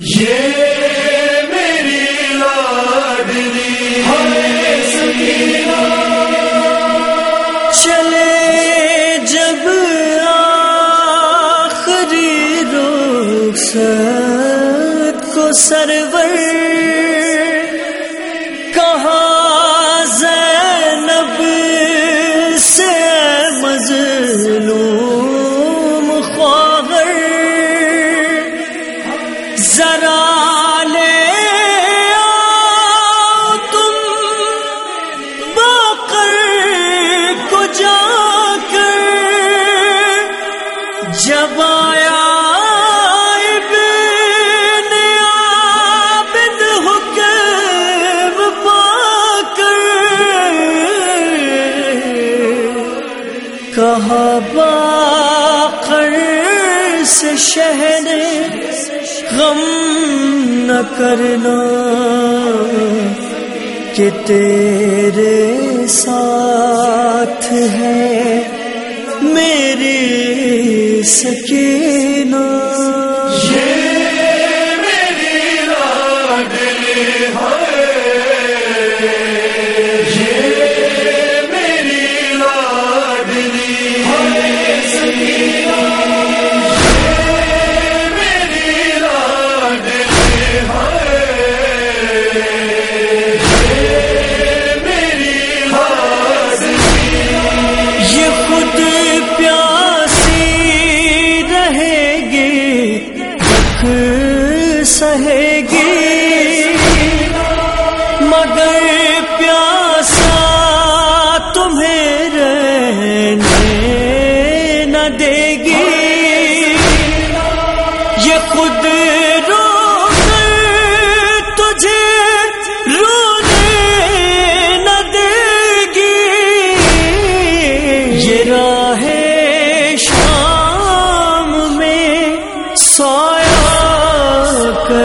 میری جب کو سرور کہا باقر سے شہر غم نہ کرنا کہ تیرے ساتھ ہے میری سکینہ۔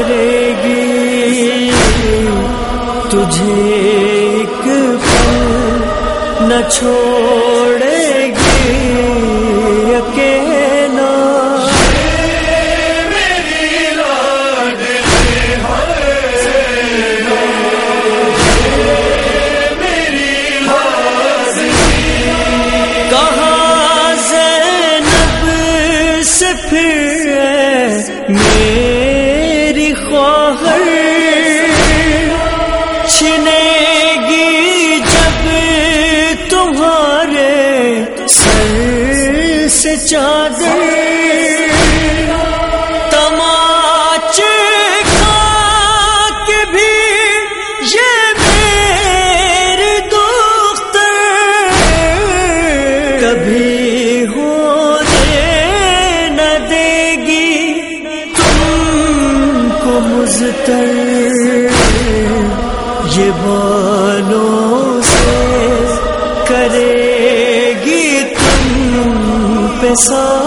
کرے گی تجھے ایک پل نہ چھوڑ چادر سو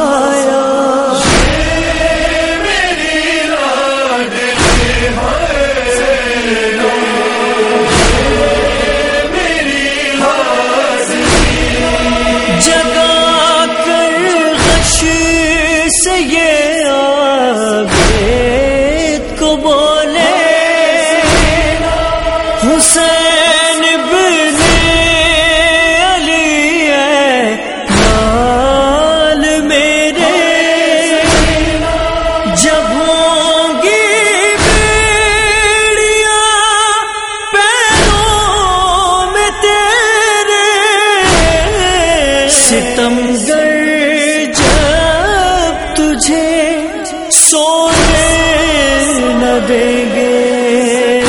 کریں گے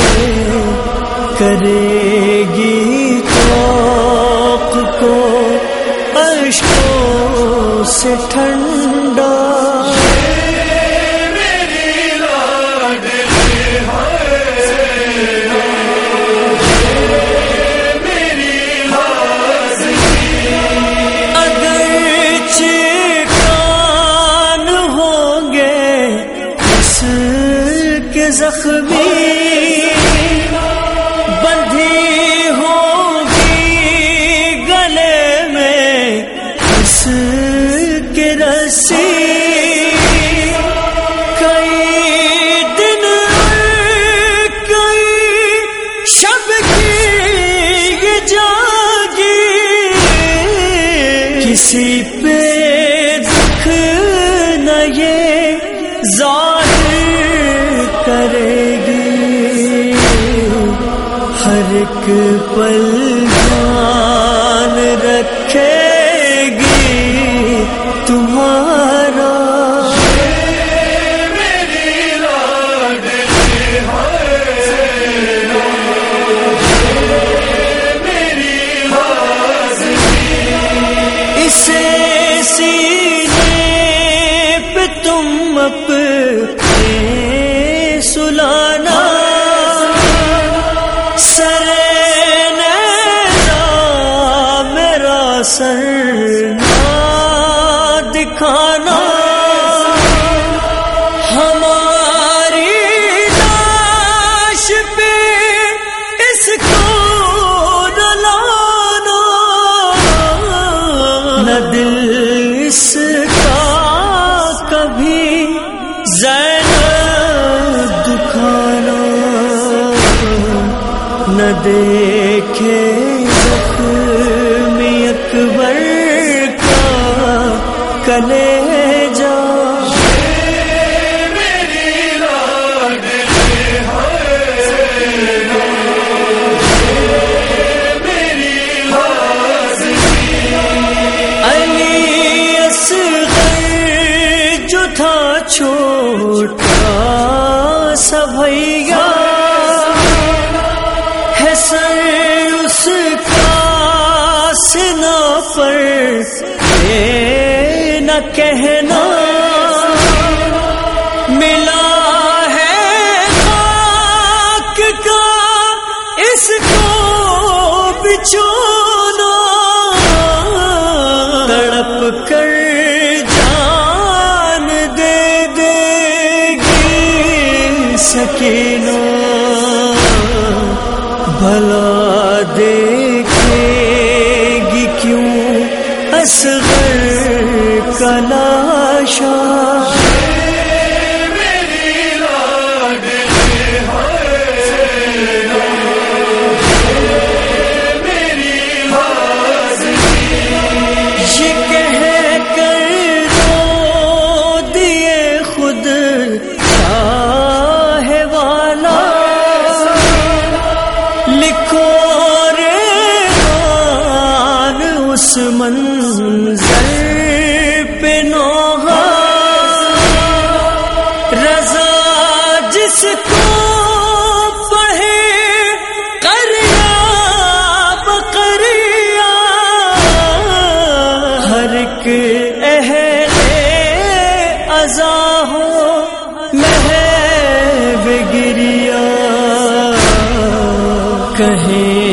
کرے گی چوک کو اشکوں سے ٹھنڈ رکھے گی تمہارا۔ اسے سی زینب دکھانا نہ دیکھے زخم اکبر کا کلے کہنا ملا ہے ناک کا اس کو بچھونا تڑپ کر جان دے دے گی سکینو بھلا دے گی کیوں اصل کلاشا ہوں گریا کہیں